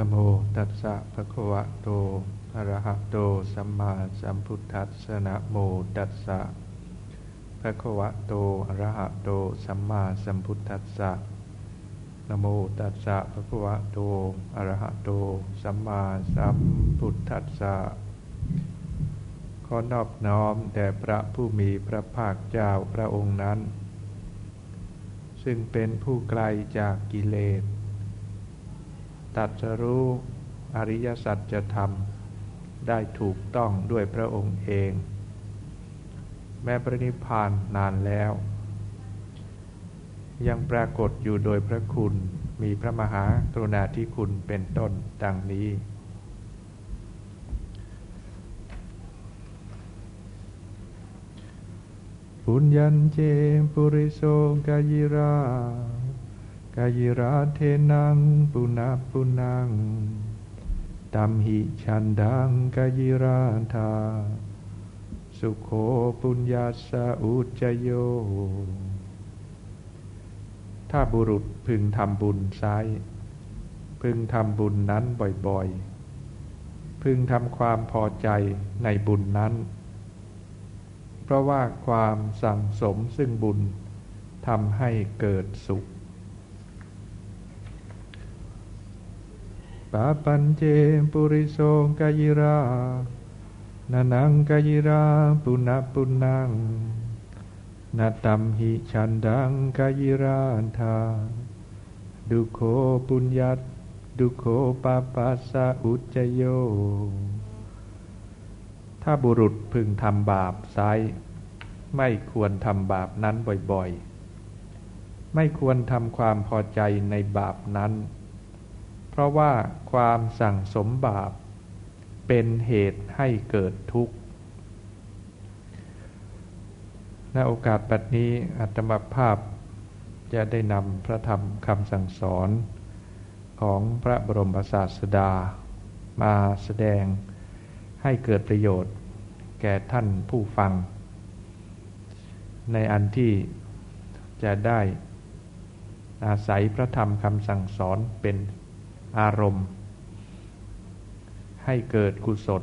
นะโมตัสสะภะคะวะโตอะระหะโตสัมมาสัมพุทธัสสะนะโมตัสสะภะคะวะโตอะระหะโตสัมมาสัมพุทธัสสะนะโมตัสสะภะคะวะโตอะระหะโตสัมมาสัมพุทธัสสะขอนอบน้อมแด่พระผู้มีพระภาคเจ้าพระองค์นั้น ซึ่งเป็นผู้ไกลจากกิเลส ตัดสรู้อริยสัจธรรม ได้ถูกต้องด้วยพระองค์เอง แม้ปรินิพพานนานแล้ว ยังปรากฏอยู่โดยพระคุณมีพระมหากรุณาธิคุณเป็นต้นดังนี้ ปุญญัญเจปุริโสกายิรา กายิราเทนังปุนาปุนังตัมหิชันดังกายิราธาสุโขปุญญาสาอุจโย ถ้าบุรุษพึงทำบุญไซพึงทำบุญนั้นบ่อยๆ พึงทำความพอใจในบุญนั้น เพราะว่าความสั่งสมซึ่งบุญทำให้เกิดสุข ปาปัญเจปุริโสกายิรานานังกายิราปุณปุนังนาตัมหิชันดังกายิราธาดุโคปุญญัตดุโคปาปัสสะอุจโย ถ้าบุรุษพึงทำบาปไซไม่ควรทำบาปนั้นบ่อยๆ ไม่ควรทำความพอใจในบาปนั้น ราะว่าความสั่งสมบาป เป็นเหตุให้เกิดทุกข์ณโอกาสปัจนี้อัตมภาพจะได้นำพระธรรมคำสั่งสอนของพระบรมศาสดา มาแสดงให้เกิดประโยชน์ แก่ท่านผู้ฟัง ในอันที่จะได้อาศัยพระธรรมคำสั่งสอนเป็น อารมณ์ ให้เกิดกุศล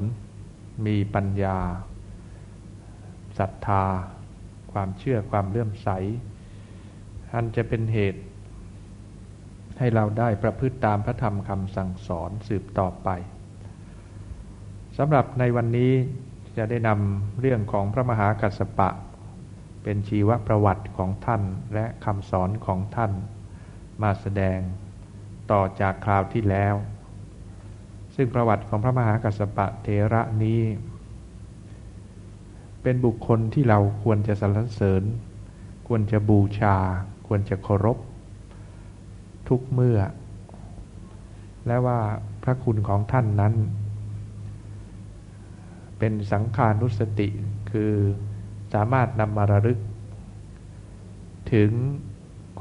มีปัญญาศรัทธา ความเชื่อความเลื่อมใส อันจะเป็นเหตุ ให้เราได้ประพฤติตามพระธรรมคำสั่งสอนสืบต่อไปสำหรับในวันนี้จะได้นำเรื่องของพระมหากัสสปะ เป็นชีวประวัติของท่านและคำสอนของท่านมาแสดง ต่อจากคราวที่แล้ว ซึ่งประวัติของพระมหากัสสปะเทระนี้ เป็นบุคคลที่เราควรจะสรรเสริญ ควรจะบูชา ควรจะเคารพ ทุกเมื่อ และว่าพระคุณของท่านนั้น เป็นสังขานุสติคือสามารถนำมาระลึก ถึง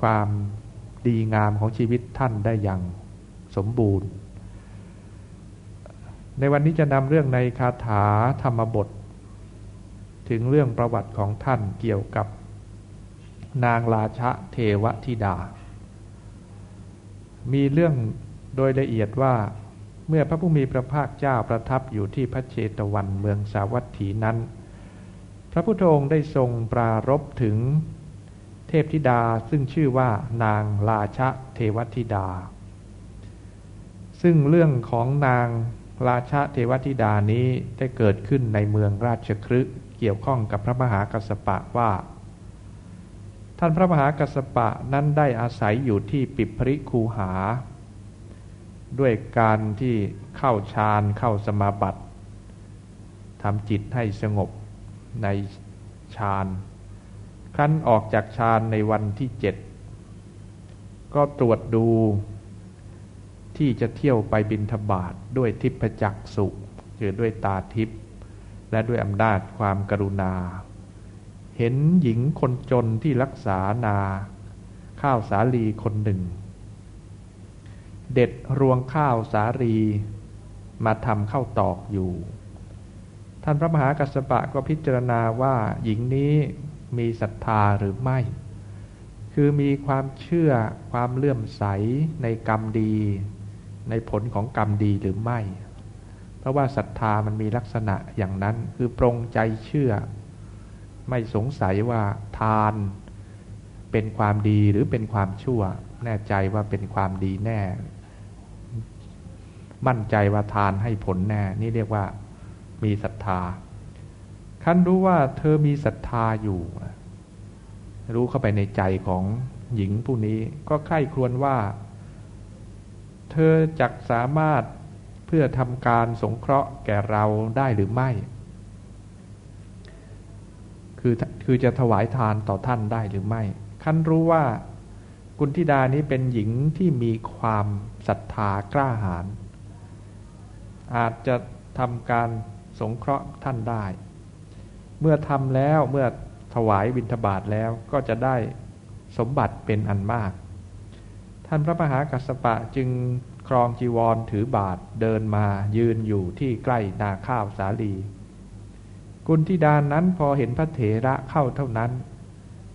ความ ดีงามของชีวิตท่านได้อย่างสมบูรณ์ ในวันนี้จะนำเรื่องในคาถาธรรมบท ถึงเรื่องประวัติของท่านเกี่ยวกับ นางราชะเทวธิดา มีเรื่องโดยละเอียดว่าเมื่อพระผู้มีพระภาคเจ้าประทับอยู่ที่พระเชตวันเมืองสาวัตถีนั้น พระพุทธองค์ได้ทรงปรารบถึง ทพธิดาซึ่งชื่อว่านางราชะเทวธิดา ซึ่งเรื่องของนางราชะเทวธิดานี้ได้เกิดขึ้นในเมืองราชครึเกี่ยวข้องกับพระมหากัสปะว่า ท่านพระมหากัสปะนั้นได้อาศัยอยู่ที่ปิพริคูหา ด้วยการที่เข้าฌานเข้าสมาบัติทำจิตให้สงบในฌาน ครั้นออกจากฌานในวันที่เจ็ดก็ตรวจดูที่จะเที่ยวไปบินทบาทด้วยทิพจักสุคือด้วยตาทิพและด้วยอำนาจความกรุณา เห็นหญิงคนจนที่รักษานา ข้าวสาลีคนหนึ่ง เด็ดรวงข้าวสาลีมาทำข้าวตอกอยู่ ท่านพระมหากัสสปะก็พิจารณาว่าหญิงนี้ มีศรัทธาหรือไม่ คือมีความเชื่อความเลื่อมใสในกรรมดี ในผลของกรรมดีหรือไม่ เพราะว่าศรัทธามันมีลักษณะอย่างนั้นคือปรงใจเชื่อ ไม่สงสัยว่าทานเป็นความดีหรือเป็นความชั่ว แน่ใจว่าเป็นความดีแน่ มั่นใจว่าทานให้ผลแน่ นี่เรียกว่ามีศรัทธา คันรู้ว่าเธอมีศรัทธาอยู่ รู้เข้าไปในใจของหญิงผู้นี้ก็ใคร่ครวญว่า เธอจักสามารถเพื่อทำการสงเคราะห์แก่เราได้หรือไม่ คือคือจะถวายทานต่อท่านได้หรือไม่คันรู้ว่ากุณธิดานี้เป็นหญิงที่มีความศรัทธากล้าหาญอาจจะทำการสงเคราะห์ท่านได้ เมื่อทำแล้วเมื่อถวายบิณฑบาตแล้วก็จะได้สมบัติเป็นอันมาก ท่านพระมหากัสสปะจึงครองจีวรถือบาทเดินมายืนอยู่ที่ใกล้นาข้าวสาลี กุณธิดานนั้นพอเห็นพระเถระเข้าเท่านั้น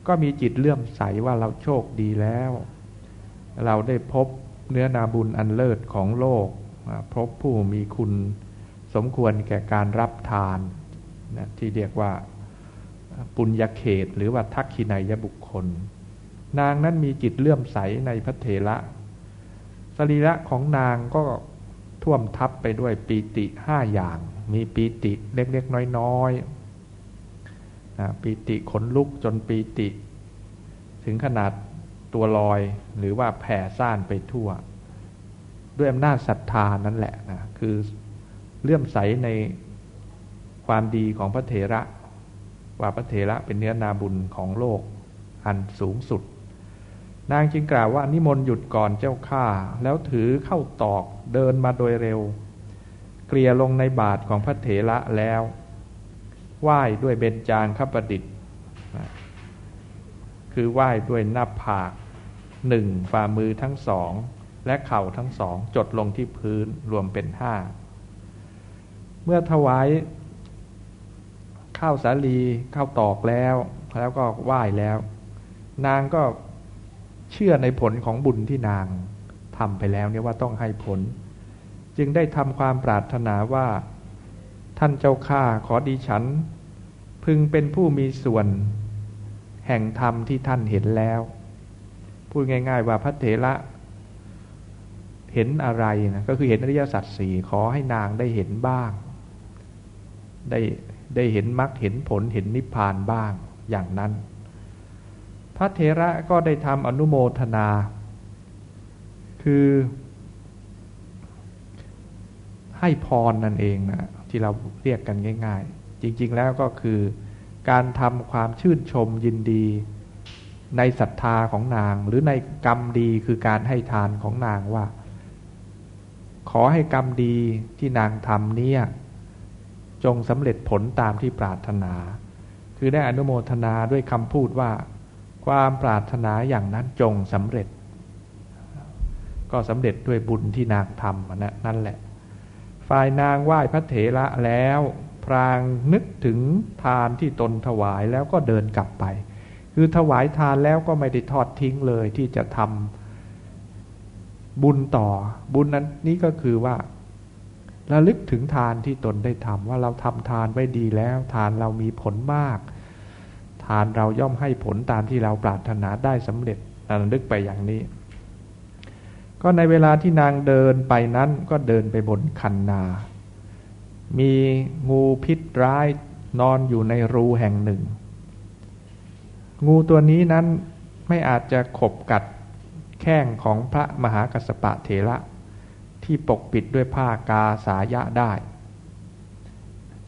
ก็มีจิตเลื่อมใสว่าเราโชคดีแล้ว เราได้พบเนื้อนาบุญอันเลิศของโลก พบผู้มีคุณสมควรแก่การรับทาน นะที่เรียกว่าปุญญเขต หรือว่าทักขินายบุคคล นางนั้นมีจิตเลื่อมใสในพระเถระสรีระของนางก็ท่วมทับไปด้วยปีติห้าอย่าง มีปีติเล็กๆน้อยๆนะปีติขนลุกจนปีติ ถึงขนาดตัวลอยหรือว่าแผ่ซ่านไปทั่ว ด้วยอำนาจศรัทธานั่นแหละนะคือเลื่อมใสใน ความดีของพระเถระ ว่าพระเถระเป็นเนื้อนาบุญของโลกอันสูงสุด นางจึงกล่าวว่านิมนต์หยุดก่อนเจ้าข้าแล้วถือเข้าตอกเดินมาโดยเร็ว เกลี่ยลงในบาทของพระเถระแล้วไหว้ด้วยเบญจางคประดิษฐ์คือไหว้ด้วยหน้าผากหนึ่งฝ่ามือทั้งสองและเข่าทั้งสองจดลงที่พื้นรวมเป็นห้า เมื่อถวาย ข้าวสาลีข้าวตอกแล้ว แล้วก็ไหว้แล้ว นางก็เชื่อในผลของบุญที่นางทำไปแล้วเนี่ยว่าต้องให้ผล จึงได้ทำความปรารถนาว่า ท่านเจ้าข้าขอดีฉัน พึงเป็นผู้มีส่วน แห่งธรรมที่ท่านเห็นแล้ว พูดง่าย ๆ ว่าพระเถระเห็นอะไรนะก็คือเห็นอริยสัจสี่ขอให้นางได้เห็นบ้าง ได้ ได้เห็นมรรคเห็นผลเห็นนิพพานบ้างอย่างนั้น พระเถระก็ได้ทำอนุโมทนา คือให้พรนั่นเองนะที่เราเรียกกันง่าย ๆ จริง ๆ แล้วก็คือการทำความชื่นชมยินดีในศรัทธาของนางหรือในกรรมดีคือการให้ทานของนางว่า ขอให้กรรมดีที่นางทำเนี่ย จงสำเร็จผลตามที่ปรารถนา คือได้อนุโมทนาด้วยคำพูดว่า ความปรารถนาอย่างนั้นจงสำเร็จ ก็สำเร็จด้วยบุญที่นางทำนะนั่นแหละ ฝ่ายนางไหว้พระเถระแล้ว พรางนึกถึงทานที่ตนถวายแล้วก็เดินกลับไป คือถวายทานแล้วก็ไม่ได้ทอดทิ้งเลยที่จะทำบุญต่อบุญนั้นนี้ก็คือว่า ระลึกถึงทานที่ตนได้ทำว่าเราทำทานไว้ดีแล้ว ทานเรามีผลมาก ทานเราย่อมให้ผลตามที่เราปรารถนาได้สำเร็จระลึกไปอย่างนี้ ก็ในเวลาที่นางเดินไปนั้นก็เดินไปบนคันนา มีงูพิษร้ายนอนอยู่ในรูแห่งหนึ่ง งูตัวนี้นั้นไม่อาจจะขบกัดแข้งของพระมหากัสปะเถระ ที่ปกปิดด้วยผ้ากาสายะได้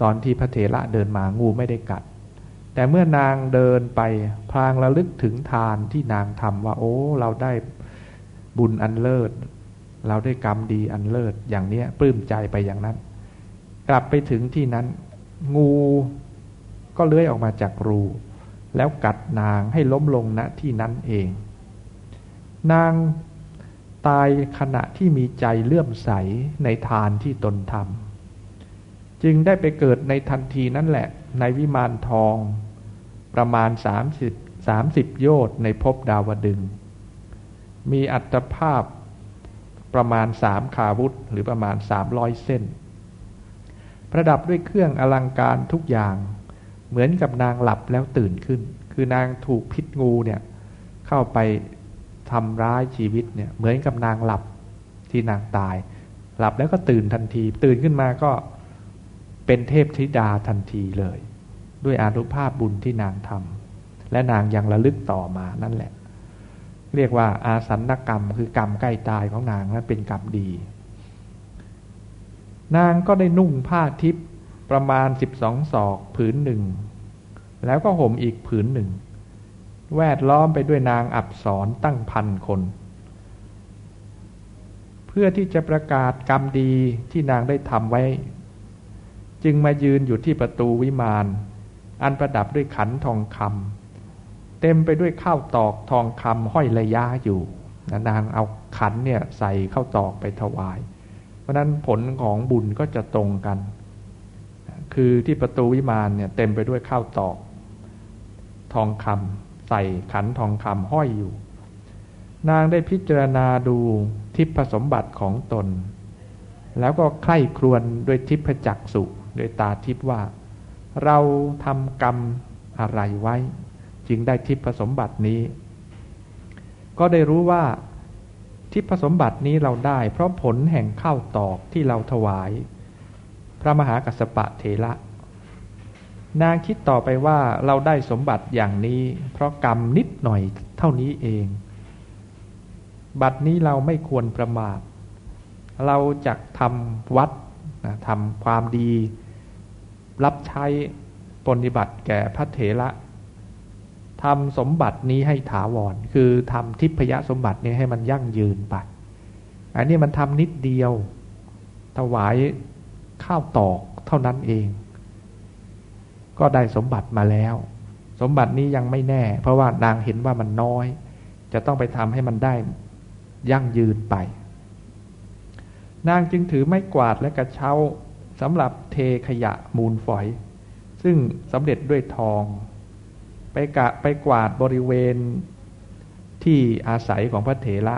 ตอนที่พระเถระเดินมางูไม่ได้กัด แต่เมื่อนางเดินไปพลางระลึกถึงทานที่นางทำว่า โอ้ เราได้บุญอันเลิศ เราได้กรรมดีอันเลิศอย่างเนี้ยปลื้มใจไปอย่างนั้น กลับไปถึงที่นั้น งูก็เลื้อยออกมาจากรูแล้วกัดนางให้ล้มลงณที่นั้นเอง นาง ตายขณะที่มีใจเลื่อมใสในทานที่ตนทำจึงได้ไปเกิดในทันทีนั่นแหละ ในวิมานทอง ประมาณสามสิบสามสิบโยชน์ในภพดาวดึง มีอัตภาพประมาณสามขาวุธหรือประมาณสามร้อยเส้น ประดับด้วยเครื่องอลังการทุกอย่าง เหมือนกับนางหลับแล้วตื่นขึ้น คือนางถูกพิษงูเนี่ยเข้าไป ทำร้ายชีวิตเนี่ยเหมือนกับนางหลับที่นางตาย หลับแล้วก็ตื่นทันที ตื่นขึ้นมาก็เป็นเทพธิดาทันทีเลย ด้วยอนุภาพบุญที่นางทำและนางยังระลึกต่อมานั่นแหละ เรียกว่าอาสันกรรมคือกรรมใกล้ตายของนางนั้นเป็นกรรมดี นางก็ได้นุ่งผ้าทิพย์ประมาณสิบสองศอกผืนหนึ่ง แล้วก็ห่มอีกผืนหนึ่ง แวดล้อมไปด้วยนางอับสรตั้งพันคน เพื่อที่จะประกาศกรรมดีที่นางได้ทำไว้ จึงมายืนอยู่ที่ประตูวิมาน อันประดับด้วยขันทองคำเต็มไปด้วยข้าวตอกทองคำห้อยระยะอยู่นางเอาขันเนี่ยใส่ข้าวตอกไปถวาย เพราะนั้นผลของบุญก็จะตรงกัน คือที่ประตูวิมานเนี่ยเต็มไปด้วยข้าวตอก ทองคำ ใส่ขันทองคำห้อยอยู่ นางได้พิจารณาดูทิพสมบัติของตน แล้วก็ใคร่ครวญด้วยทิพจักสุโดยตาทิพว่า เราทำกรรมอะไรไว้ จึงได้ทิพสมบัตินี้ ก็ได้รู้ว่าทิพสมบัตินี้เราได้ เพราะผลแห่งข้าวตอกที่เราถวาย พระมหากัสปะเถระ นางคิดต่อไปว่าเราได้สมบัติอย่างนี้ เพราะกรรมนิดหน่อยเท่านี้เอง บัดนี้เราไม่ควรประมาท เราจะทำวัดนะทำความดี รับใช้ปฏิบัติแก่พระเถระทำสมบัตินี้ให้ถาวร คือทำทิพยสมบัตินี้ให้มันยั่งยืนไป อันนี้มันทำนิดเดียว ถวายข้าวตอกเท่านั้นเอง ก็ได้สมบัติมาแล้ว สมบัตินี้ยังไม่แน่ เพราะว่านางเห็นว่ามันน้อย จะต้องไปทำให้มันได้ยั่งยืนไป นางจึงถือไม้กวาดและกระเช้าสำหรับเทขยะมูลฝอย ซึ่งสำเร็จด้วยทอง ไปกะไปกวาดบริเวณที่อาศัยของพระเถระ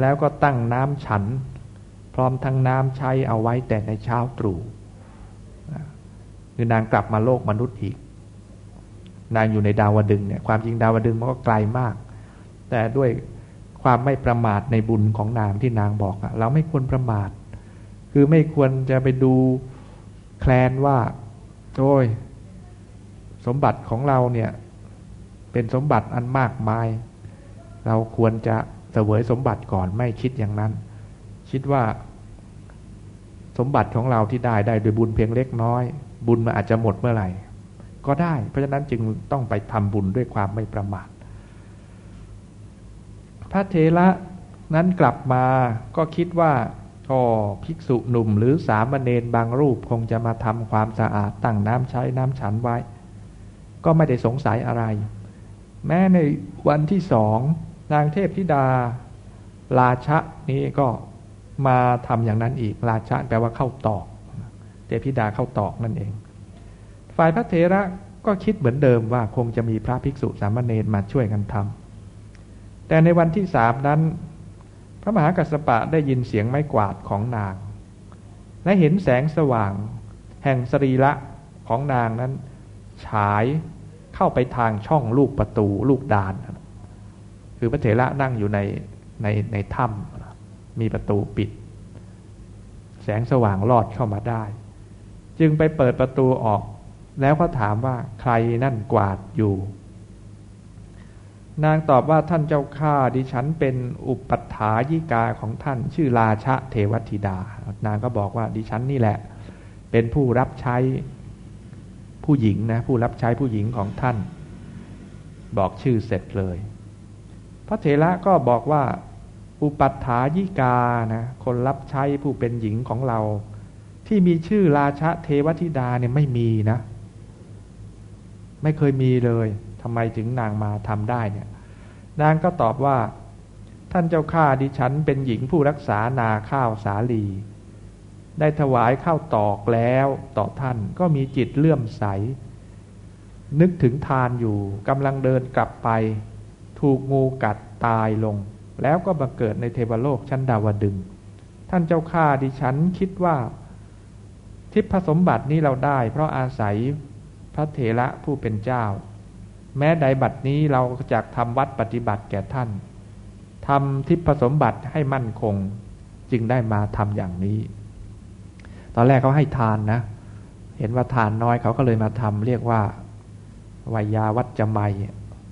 แล้วก็ตั้งน้ำฉัน พร้อมทั้งน้ำใช้เอาไว้แต่ในเช้าตรู่ คือนางกลับมาโลกมนุษย์อีก นางอยู่ในดาวดึงเนี่ย ความจริงดาวดึงมันก็ไกลมาก แต่ด้วยความไม่ประมาทในบุญของนางที่นางบอกอะเราไม่ควรประมาท คือไม่ควรจะไปดูแคลนว่า โอ้ย สมบัติของเราเนี่ย เป็นสมบัติอันมากมาย เราควรจะเสวยสมบัติก่อนไม่คิดอย่างนั้น คิดว่าสมบัติของเราที่ได้ได้โดยบุญเพียงเล็กน้อย บุญมันอาจจะหมดเมื่อไหร่ ก็ได้ เพราะฉะนั้นจึงต้องไปทำบุญด้วยความไม่ประมาทพระเทระนั้นกลับมาก็คิดว่าก็ภิกษุหนุ่มหรือสามเณรบางรูปคงจะมาทำความสะอาดตั้งน้ำใช้น้ำฉันไว้ ก็ไม่ได้สงสัยอะไร แม้ในวันที่สองนางเทพธิดา ราชะนี้ก็มาทำอย่างนั้นอีก ราชะแปลว่าเข้าตอก เทพิดาเข้าตอกนั่นเอง ฝ่ายพระเถระก็คิดเหมือนเดิมว่าคงจะมีพระภิกษุสามเณรมาช่วยกันทำแต่ในวันที่สามนั้น พระมหากัสปะได้ยินเสียงไม้กวาดของนาง และเห็นแสงสว่าง แห่งสรีระของนางนั้น ฉายเข้าไปทางช่องลูกประตูลูกดาน คือพระเถระนั่งอยู่ในในในถ้ำมีประตูปิด แสงสว่างลอดเข้ามาได้ จึงไปเปิดประตูออก แล้วก็ถามว่าใครนั่นกวาดอยู่ นางตอบว่าท่านเจ้าข้าดิฉันเป็นอุปัฏฐายิกาของท่านชื่อราชะเทวธิดา นางก็บอกว่าดิฉันนี่แหละ เป็นผู้รับใช้ผู้หญิงนะผู้รับใช้ผู้หญิงของท่าน บอกชื่อเสร็จเลย พระเถระก็บอกว่าอุปัฏฐายิกานะคนรับใช้ผู้เป็นหญิงของเรา ที่มีชื่อราชเทวธิดาเนี่ยไม่มีนะ ไม่เคยมีเลยทำไมถึงนางมาทำได้เนี่ย นางก็ตอบว่า ท่านเจ้าข้าดิฉันเป็นหญิงผู้รักษานาข้าวสาลี ได้ถวายข้าวตอกแล้วต่อท่านก็มีจิตเลื่อมใส นึกถึงทานอยู่กำลังเดินกลับไป ถูกงูกัดตายลง แล้วก็บังเกิดในเทวโลกชั้นดาวดึง ท่านเจ้าข้าดิฉันคิดว่า ทิพสมบัตินี้เราได้ เพราะอาศัยพระเถระผู้เป็นเจ้า แม้ใดบัดนี้เราจะทำวัดปฏิบัติแก่ท่านทำทิพสมบัติให้มั่นคงจึงได้มาทำอย่างนี้ ตอนแรกเขาให้ทานนะ เห็นว่าทานน้อยเขาก็เลยมาทำเรียกว่าวิยาวัจจะไม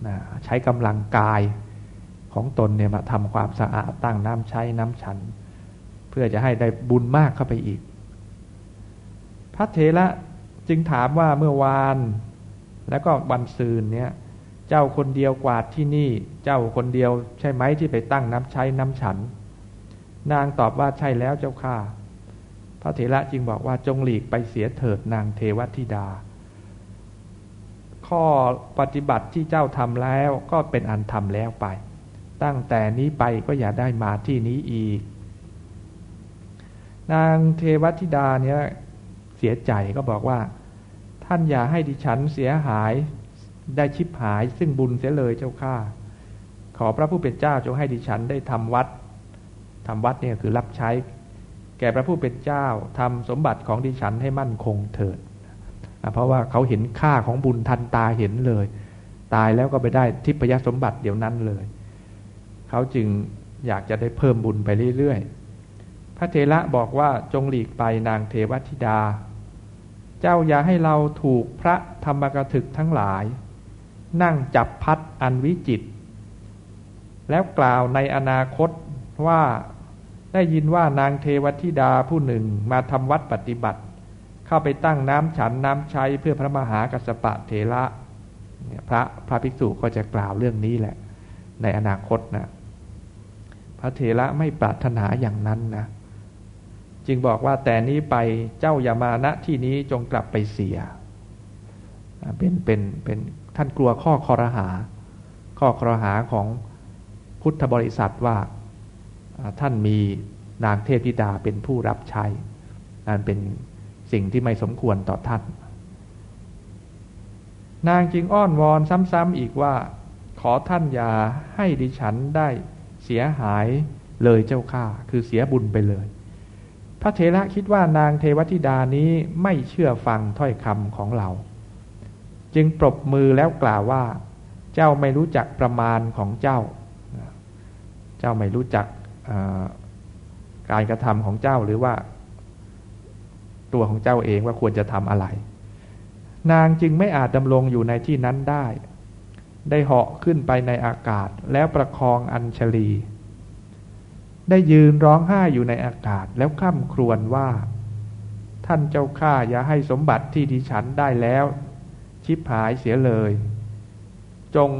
นะใช้กำลังกายของตนเนี่ยมาทำความสะอาดตั้งน้ำใช้น้ำฉัน เพื่อจะให้ได้บุญมากเข้าไปอีก พระเถระจึงถามว่าเมื่อวาน แล้วก็วันซืนเนี่ยเจ้าคนเดียวกวาดที่นี่ เจ้าคนเดียวใช่ไหมที่ไปตั้งน้ำใช้น้ำฉัน นางตอบว่าใช่แล้วเจ้าข้าพระเถระจึงบอกว่าจงหลีกไปเสียเถิดนางเทวธิดา ข้อปฏิบัติที่เจ้าทำแล้วก็เป็นอันทำแล้วไป ตั้งแต่นี้ไปก็อย่าได้มาที่นี้อีก นางเทวธิดาเนี่ย สียใจก็บอกว่า ท่านอย่าให้ดิฉันเสียหายได้ชิบหาย ซึ่งบุญเสียเลยเจ้าข้าขอพระผู้เป็นเจ้าจงให้ดิฉันได้ทำวัดทำวัดเนี่ยคือรับใช้ แก่พระผู้เป็นเจ้าทำสมบัติของดิฉันให้มั่นคงเถิด เพราะว่าเขาเห็นค่าของบุญทันตาเห็นเลย ตายแล้วก็ไปได้ทิพยสมบัติเดี๋ยวนั้นเลย เขาจึงอยากจะได้เพิ่มบุญไปเรื่อยๆ พระเทระบอกว่าจงหลีกไปนางเทวธิดา เจ้าอย่าให้เราถูกพระธรรมกถึกทั้งหลาย นั่งจับพัดอันวิจิต แล้วกล่าวในอนาคตว่าได้ยินว่านางเทวธิดาผู้หนึ่งมาทำวัดปฏิบัติ เข้าไปตั้งน้ำฉันน้ำใช้เพื่อพระมหากัสปะเทระพระพระภิกษุก็จะกล่าวเรื่องนี้แหละ ในอนาคตนะพระเทระไม่ปรารถนาอย่างนั้นนะ จึงบอกว่าแต่นี้ไปเจ้าอย่ามาณที่นี้จงกลับไปเสีย เป็นเป็นเป็นท่านกลัวข้อคอรหา ข้อคอรหาของพุทธบริษัทว่าท่านมีนางเทพธิดาเป็นผู้รับใช้นั่นเป็นสิ่งที่ไม่สมควรต่อท่าน นางจึงอ้อนวอนซ้ำๆอีกว่า ขอท่านอย่าให้ดิฉันได้เสียหายเลยเจ้าข้าคือเสียบุญไปเลย พระเถระคิดว่านางเทวธิดานี้ไม่เชื่อฟังถ้อยคำของเรา จึงปรบมือแล้วกล่าวว่า เจ้าไม่รู้จักประมาณของเจ้า เจ้าไม่รู้จักการกระทำของเจ้าหรือว่า ตัวของเจ้าเองว่าควรจะทำอะไร นางจึงไม่อาจดำรงอยู่ในที่นั้นได้ ได้เหาะขึ้นไปในอากาศแล้วประคองอัญชลี ได้ยืนร้องไห้อยู่ในอากาศแล้วข้ามครวญว่า ท่านเจ้าข้าอย่าให้สมบัติที่ดิฉันได้แล้ว ชิบหายเสียเลย จง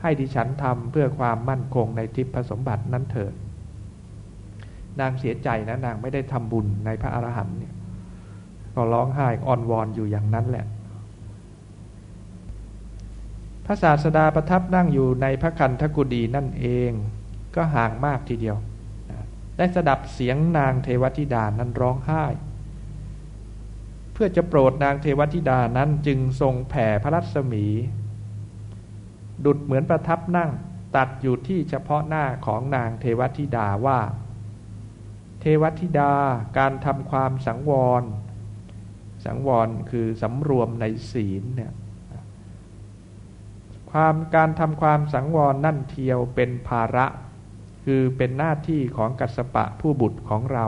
ให้ดิฉันทำเพื่อความมั่นคงในทิพสมบัตินั้นเถิดนางเสียใจนะนางไม่ได้ทำบุญในพระอรหันต์เนี่ยก็ร้องไห้อ่อนวอนอยู่อย่างนั้นแหละ พระศาสดาประทับนั่งอยู่ในพระคันธกุฎีนั่นเอง ก็ห่างมากทีเดียว ได้สดับเสียงนางเทวธิดานั้นร้องไห้ เพื่อจะโปรดนางเทวธิดานั้นจึงทรงแผ่พระรัศมี ดุดเหมือนประทับนั่งตัดอยู่ที่เฉพาะหน้าของนางเทวธิดาว่า เทวธิดาการทำความสังวร สังวรคือสำรวมในศีลเนี่ยความการทำความสังวรนั่นเทียวเป็นภาระ คือเป็นหน้าที่ของกัสปะผู้บุตรของเรา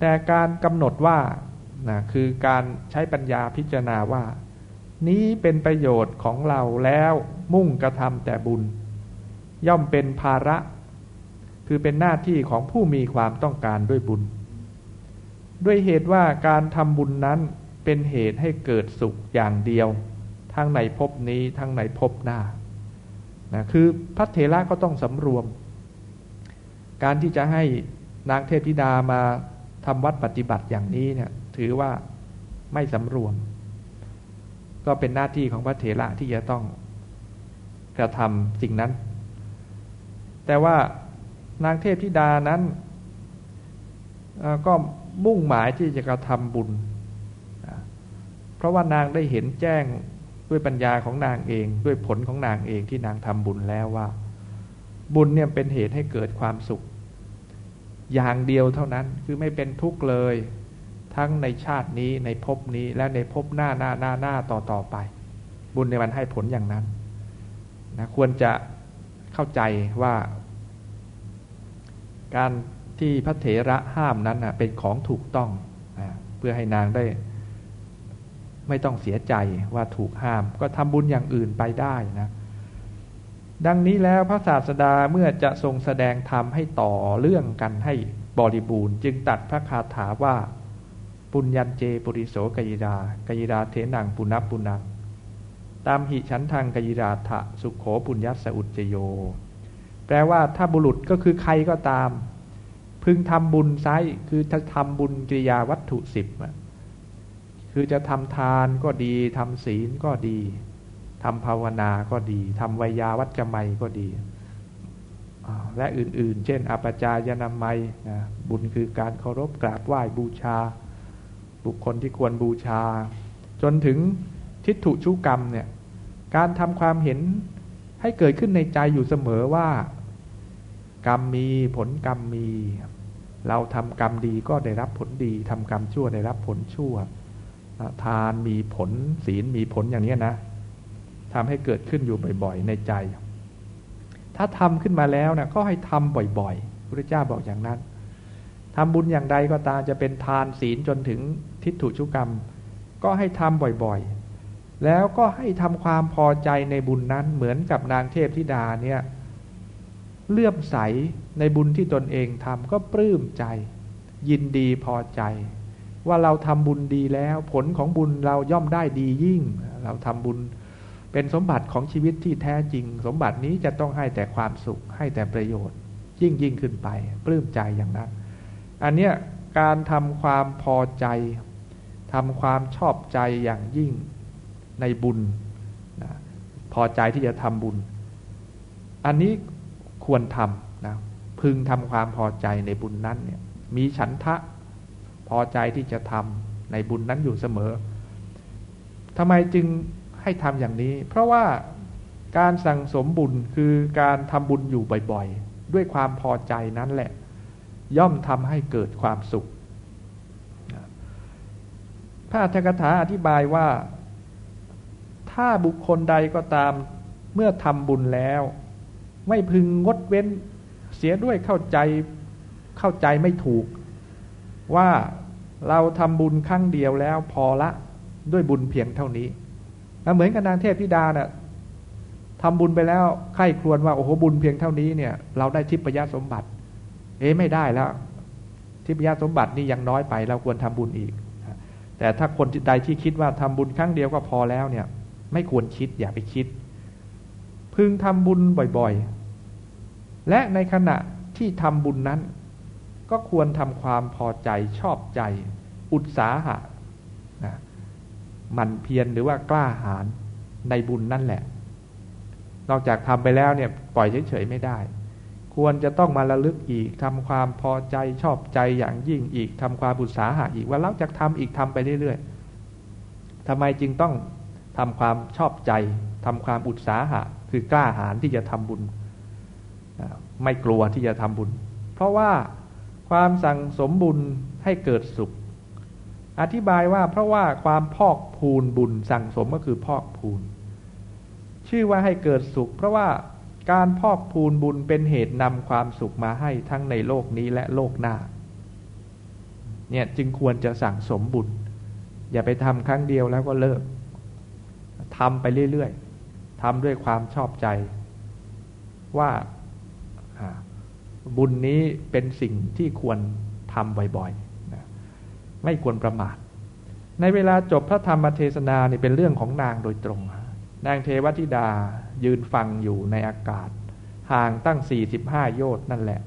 แต่การกำหนดว่านะคือการใช้ปัญญาพิจารณาว่า นี้เป็นประโยชน์ของเราแล้วมุ่งกระทำแต่บุญ ย่อมเป็นภาระ คือเป็นหน้าที่ของผู้มีความต้องการด้วยบุญ ด้วยเหตุว่าการทำบุญนั้นเป็นเหตุให้เกิดสุขอย่างเดียว ทั้งในภพนี้ทั้งในภพหน้า นะคือพระเถระก็ต้องสำรวม การที่จะให้นางเทพธิดามาทำวัดปฏิบัติอย่างนี้เนี่ยถือว่าไม่สำรวม ก็เป็นหน้าที่ของพระเถระที่จะต้องกระทำสิ่งนั้น แต่ว่านางเทพธิดานั้นก็มุ่งหมายที่จะกระทำบุญ เพราะว่านางได้เห็นแจ้ง ด้วยปัญญาของนางเอง ด้วยผลของนางเองที่นางทำบุญแล้วว่า บุญเนี่ยเป็นเหตุให้เกิดความสุข อย่างเดียวเท่านั้นคือไม่เป็นทุกข์เลย ทั้งในชาตินี้ในภพนี้และในภพหน้าหน้าหน้าหน้าต่อต่อไป บุญในมันให้ผลอย่างนั้นนะควรจะเข้าใจว่า การที่พระเถระห้ามนั้นนะเป็นของถูกต้องนะเพื่อให้นางได้ ไม่ต้องเสียใจว่าถูกห้าม ก็ทำบุญอย่างอื่นไปได้นะ ดังนี้แล้วพระศาสดาเมื่อจะทรงแสดงธรรมให้ต่อเรื่องกันให้บริบูรณ์ จึงตัดพระคาถาว่า ปุญญัเจปุริโสกยิดากยิดาเทนังปุณปุนัง ตามหิฉันทางกยิดาทะสุขโขปุญญัสอุจโย แปลว่าถ้าบุรุษก็คือใครก็ตาม พึงทำบุญไซคือจะทำบุญกิริยาวัตถุสิบ คือจะทำทานก็ดีทำศีลก็ดีทำภาวนาก็ดีทำวยาวัจจะไมก็ดี และอื่นๆ เช่นอปจายนามัยนะบุญคือการเคารพกราบไหว้บูชา บุคคลที่ควรบูชา จนถึงทิฏฐุชุกรรมเนี่ยการทำความเห็นให้เกิดขึ้นในใจอยู่เสมอว่า กรรมมีผลกรรมมี เราทำกรรมดีก็ได้รับผลดีทำกรรมชั่วได้รับผลชั่ว ทานมีผลศีลมีผลอย่างนี้นะทำให้เกิดขึ้นอยู่บ่อยๆ ในใจ ถ้าทำขึ้นมาแล้วนะก็ให้ทำบ่อยๆพระเจ้าบอกอย่างนั้นทำบุญอย่างใดก็ตามจะเป็นทานศีลจนถึงทิฏฐุชุกรรม ก็ให้ทำบ่อยๆ แล้วก็ให้ทำความพอใจในบุญนั้นเหมือนกับนางเทพธิดาเนี่ยเลื่อมใสในบุญที่ตนเองทำก็ปลื้มใจ ยินดีพอใจ ว่าเราทำบุญดีแล้ว ผลของบุญเราย่อมได้ดียิ่ง เราทำบุญเป็นสมบัติของชีวิตที่แท้จริง สมบัตินี้จะต้องให้แต่ความสุข ให้แต่ประโยชน์ ยิ่งยิ่งขึ้นไป ปลื้มใจอย่างนั้น อันเนี้ยการทำความพอใจทำความชอบใจอย่างยิ่งในบุญนะพอใจที่จะทำบุญ อันนี้ควรทำนะพึงทำความพอใจในบุญนั้นเนี่ยมีฉันทะ พอใจที่จะทำในบุญนั้นอยู่เสมอทำไมจึงให้ทำอย่างนี้ เพราะว่าการสั่งสมบุญคือการทำบุญอยู่บ่อยๆ ด้วยความพอใจนั้นแหละ ย่อมทำให้เกิดความสุข พระอัฏฐกถาอธิบายว่า ถ้าบุคคลใดก็ตามเมื่อทำบุญแล้ว ไม่พึงงดเว้นเสียด้วยเข้าใจเข้าใจไม่ถูก ว่าเราทำบุญครั้งเดียวแล้วพอละด้วยบุญเพียงเท่านี้เหมือนกับนางเทพธิดาเนี่ยทำบุญไปแล้วใครครวญว่าโอ้โหบุญเพียงเท่านี้เนี่ย เราได้ทิพยสมบัติ เอ๊ไม่ได้แล้ว ทิพยสมบัตินี่ยังน้อยไป เราควรทำบุญอีก แต่ถ้าคนใดที่คิดว่าทำบุญครั้งเดียวก็พอแล้วเนี่ย ไม่ควรคิดอย่าไปคิด พึงทำบุญบ่อยๆ และในขณะที่ทำบุญนั้น ก็ควรทำความพอใจชอบใจ อุตสาหะนะมันเพียรหรือว่ากล้าหาญในบุญนั่นแหละ นอกจากทำไปแล้วเนี่ยปล่อยเฉยๆไม่ได้ ควรจะต้องมาระลึกอีกทำความพอใจชอบใจอย่างยิ่งอีกทำความบุษาหะอีกว่าเราจะทำอีกทำไปเรื่อยๆทำไมจึงต้องทำความชอบใจทำความอุตสาหะ คือกล้าหาญที่จะทำบุญ ไม่กลัวที่จะทำบุญ เพราะว่า ความสั่งสมบุญให้เกิดสุข อธิบายว่าเพราะว่าความพอกพูนบุญสั่งสมก็คือพอกพูน ชื่อว่าให้เกิดสุข เพราะว่าการพอกพูนบุญเป็นเหตุนำความสุขมาให้ทั้งในโลกนี้และโลกหน้า เนี่ยจึงควรจะสั่งสมบุญ อย่าไปทำครั้งเดียวแล้วก็เลิกทำไปเรื่อยๆทำด้วยความชอบใจว่า บุญนี้เป็นสิ่งที่ควรทำบ่อยๆไม่ควรประมาท ในเวลาจบพระธรรมเทศนาเนี่เป็นเรื่องของนางโดยตรง นางเทวธิดายืนฟังอยู่ในอากาศ ห่างตั้งสี่สิบห้าโยชน์นั่นแหละ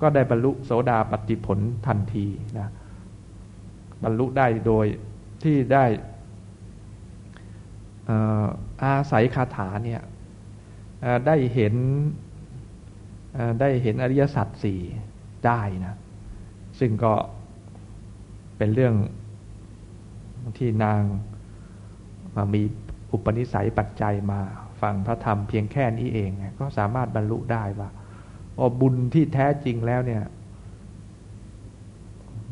ก็ได้บรรลุโสดาปฏิผลทันทีนะบรรลุได้โดยที่ได้อาศัยคาถาเนี่ยได้เห็น ได้เห็นอริยสัจสี่ได้นะ ซึ่งก็เป็นเรื่องที่นางมีอุปนิสัยปัจจัยมาฟังพระธรรมเพียงแค่นี้เอง ก็สามารถบรรลุได้ว่าอบุญที่แท้จริงแล้วเนี่ย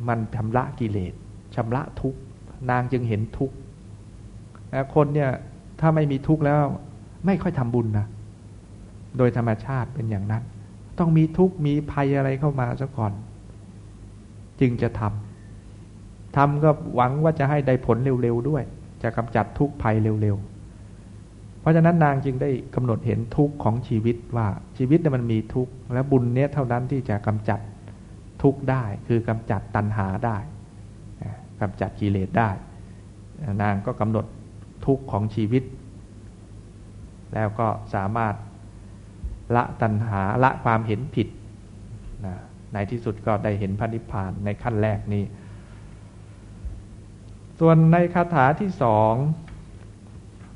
มันชำระกิเลสชำระทุกนางจึงเห็นทุกคนเนี่ยถ้าไม่มีทุกข์แล้ว ไม่ค่อยทำบุญนะโดยธรรมชาติเป็นอย่างนั้น ต้องมีทุกข์มีภัยอะไรเข้ามาซะก่อน จึงจะทำทำก็หวังว่าจะให้ได้ผลเร็วๆด้วย จะกำจัดทุกข์ภัยเร็วๆ เพราะฉะนั้นนางจึงได้กำหนดเห็นทุกข์ของชีวิตว่าชีวิตมันมีทุกข์และบุญเนี้ยเท่านั้นที่จะกำจัดทุกข์ได้ คือกำจัดตัณหาได้กำจัดกิเลสได้ นางก็กำหนดทุกข์ของชีวิต แล้วก็สามารถ ละตัณหาละความเห็นผิดนะในที่สุดก็ได้เห็นพระนิพพานในขั้นแรกนี้ ส่วนในคาถาที่สอง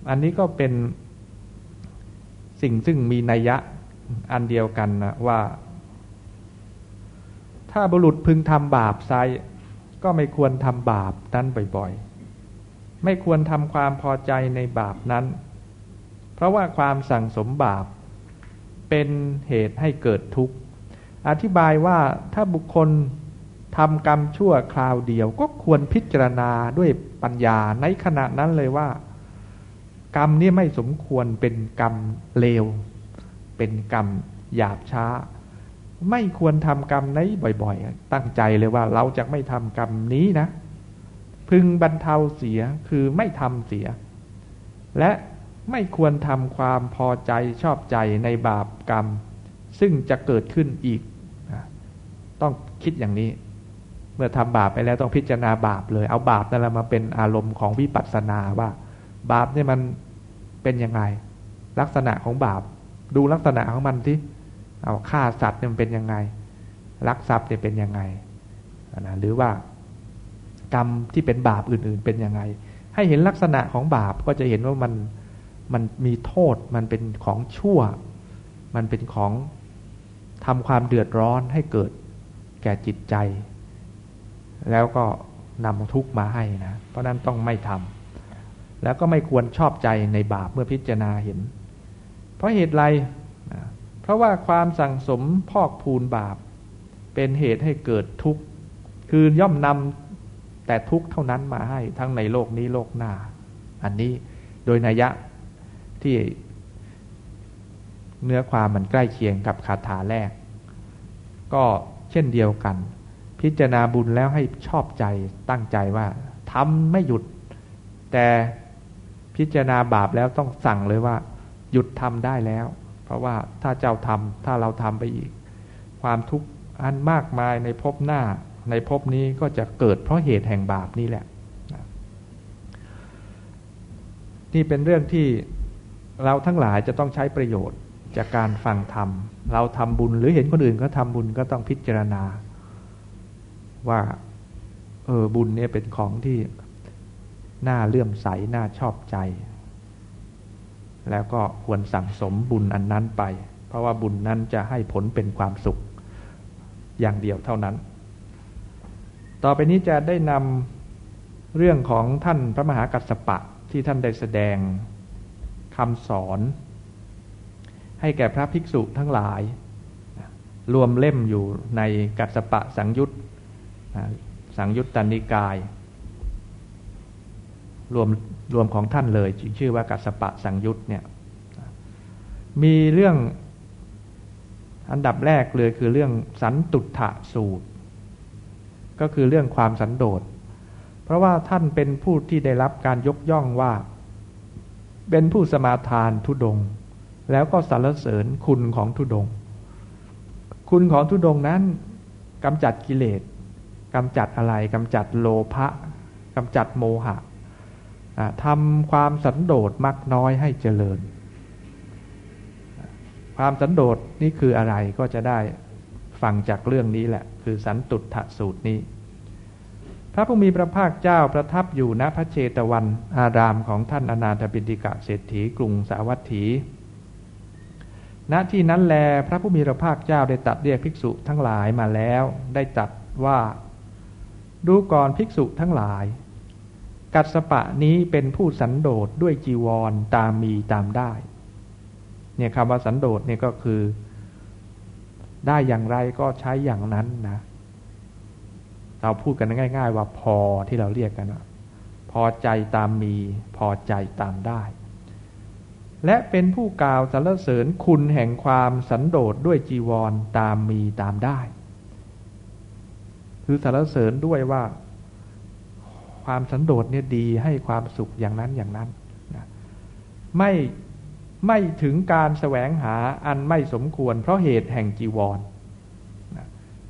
อันนี้ก็เป็นสิ่งซึ่งมีนัยยะอันเดียวกันนะว่า ถ้าบุรุษพึงทำบาปไซก็ไม่ควรทำบาปนั้นบ่อยๆ ไม่ควรทำความพอใจในบาปนั้น เพราะว่าความสั่งสมบาป เป็นเหตุให้เกิดทุกข์ อธิบายว่าถ้าบุคคลทำกรรมชั่วคราวเดียว ก็ควรพิจารณาด้วยปัญญาในขณะนั้นเลยว่า กรรมนี้ไม่สมควรเป็นกรรมเลว เป็นกรรมหยาบช้า ไม่ควรทำกรรมนี้บ่อยๆ ตั้งใจเลยว่าเราจะไม่ทำกรรมนี้นะ พึงบรรเทาเสียคือไม่ทำเสีย และ ไม่ควรทำความพอใจชอบใจในบาปกรรม ซึ่งจะเกิดขึ้นอีก ต้องคิดอย่างนี้ เมื่อทำบาปไปแล้วต้องพิจารณาบาปเลย เอาบาปนั่นแหละมาเป็นอารมณ์ของวิปัสสนาว่า บาปเนี่ยมันเป็นยังไง ลักษณะของบาป ดูลักษณะของมันที่เอาฆ่าสัตว์เนี่ยมันเป็นยังไงลักทรัพย์เนี่ยเป็นยังไงนะหรือว่ากรรมที่เป็นบาปอื่นๆเป็นยังไง ให้เห็นลักษณะของบาปก็จะเห็นว่ามัน มันมีโทษ มันเป็นของชั่ว มันเป็นของทำความเดือดร้อนให้เกิดแก่จิตใจ แล้วก็นำทุกข์มาให้นะ เพราะนั้นต้องไม่ทำแล้วก็ไม่ควรชอบใจในบาปเมื่อพิจารณาเห็น เพราะเหตุไร เพราะว่าความสั่งสมพอกพูนบาป เป็นเหตุให้เกิดทุกข์ คือย่อมนำแต่ทุกข์เท่านั้นมาให้ทั้งในโลกนี้โลกหน้า อันนี้โดยนัยยะ ที่เนื้อความมันใกล้เคียงกับคาถาแรก ก็เช่นเดียวกัน พิจารณาบุญแล้วให้ชอบใจตั้งใจว่าทำไม่หยุด แต่พิจารณาบาปแล้วต้องสั่งเลยว่า หยุดทำได้แล้ว เพราะว่าถ้าเจ้าทำถ้าเราทำไปอีก ความทุกข์อันมากมายในภพหน้าในภพนี้ก็จะเกิดเพราะเหตุแห่งบาปนี่แหละ นี่เป็นเรื่องที่ เราทั้งหลายจะต้องใช้ประโยชน์จากการฟังธรรม เราทำบุญหรือเห็นคนอื่นเขาทาบุญก็ต้องพิจารณา ว่าเออบุญเนี่ยเป็นของที่น่าเลื่อมใส น่าชอบใจ แล้วก็ควรสั่งสมบุญอันนั้นไป เพราะว่าบุญนั้นจะให้ผลเป็นความสุขอย่างเดียวเท่านั้น ต่อไปนี้จะได้นำเรื่องของท่านพระมหากัสสปะที่ท่านได้แสดง คำสอน ให้แก่พระภิกษุทั้งหลาย รวมเล่มอยู่ในกัสปะสังยุตสังยุตตนิกาย รวมรวมของท่านเลยชื่อว่ากัสปะสังยุตเนี่ยมีเรื่องอันดับแรกเลยคือเรื่องสันตุถะสูตร ก็คือเรื่องความสันโดษ เพราะว่าท่านเป็นผู้ที่ได้รับการยกย่องว่า เป็นผู้สมาทานทุดง แล้วก็สรรเสริญคุณของทุดง คุณของทุดงนั้นกำจัดกิเลสกำจัดอะไรกำจัดโลภะกำจัดโมหะทำความสันโดษมักน้อยให้เจริญ ความสันโดษนี่คืออะไรก็จะได้ฟังจากเรื่องนี้แหละ คือสันตุถสูตรนี้ ระผู้มีพระภาคเจ้าประทับอยู่ณพระเชตวันอารามของท่านอนาถบินติกะเศรษฐีกรุงสาวัตถี ณที่นั้นแลพระผู้มีพระภาคเจ้าได้ตัดเรียกภิกษุทั้งหลายมาแล้ว ได้จัดว่า ดูก่อนภิกษุทั้งหลาย กัสปะนี้เป็นผู้สันโดษด้วยจีวรตามมีตามได้ เนี่ยคำว่าสันโดษเนี่ยก็คือ ได้อย่างไรก็ใช้อย่างนั้นนะ เราพูดกันง่าย ๆ ว่าพอที่เราเรียกกันว่าพอใจตามมี พอใจตามได้ และเป็นผู้กล่าวสรรเสริญคุณแห่งความสันโดษด้วยจีวรตามมีตามได้ คือสรรเสริญด้วยว่า ความสันโดษเนี่ยดีให้ความสุขอย่างนั้นอย่างนั้นนะไม่ไม่ถึงการแสวงหาอันไม่สมควรเพราะเหตุแห่งจีวร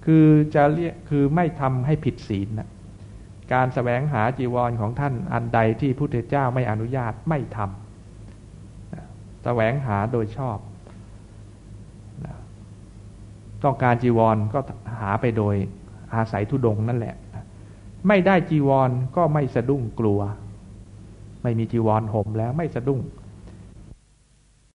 คือจะเรียกคือไม่ทำให้ผิดศีลนะการแสวงหาจีวรของท่านอันใดที่พุทธเจ้าไม่อนุญาตไม่ทำนะแสวงหาโดยชอบ ต้องการจีวรก็หาไปโดยอาศัยทุดงนั่นแหละ ไม่ได้จีวรก็ไม่สะดุ้งกลัว ไม่มีจีวรห่มแล้วไม่สะดุ้ง